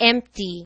empty.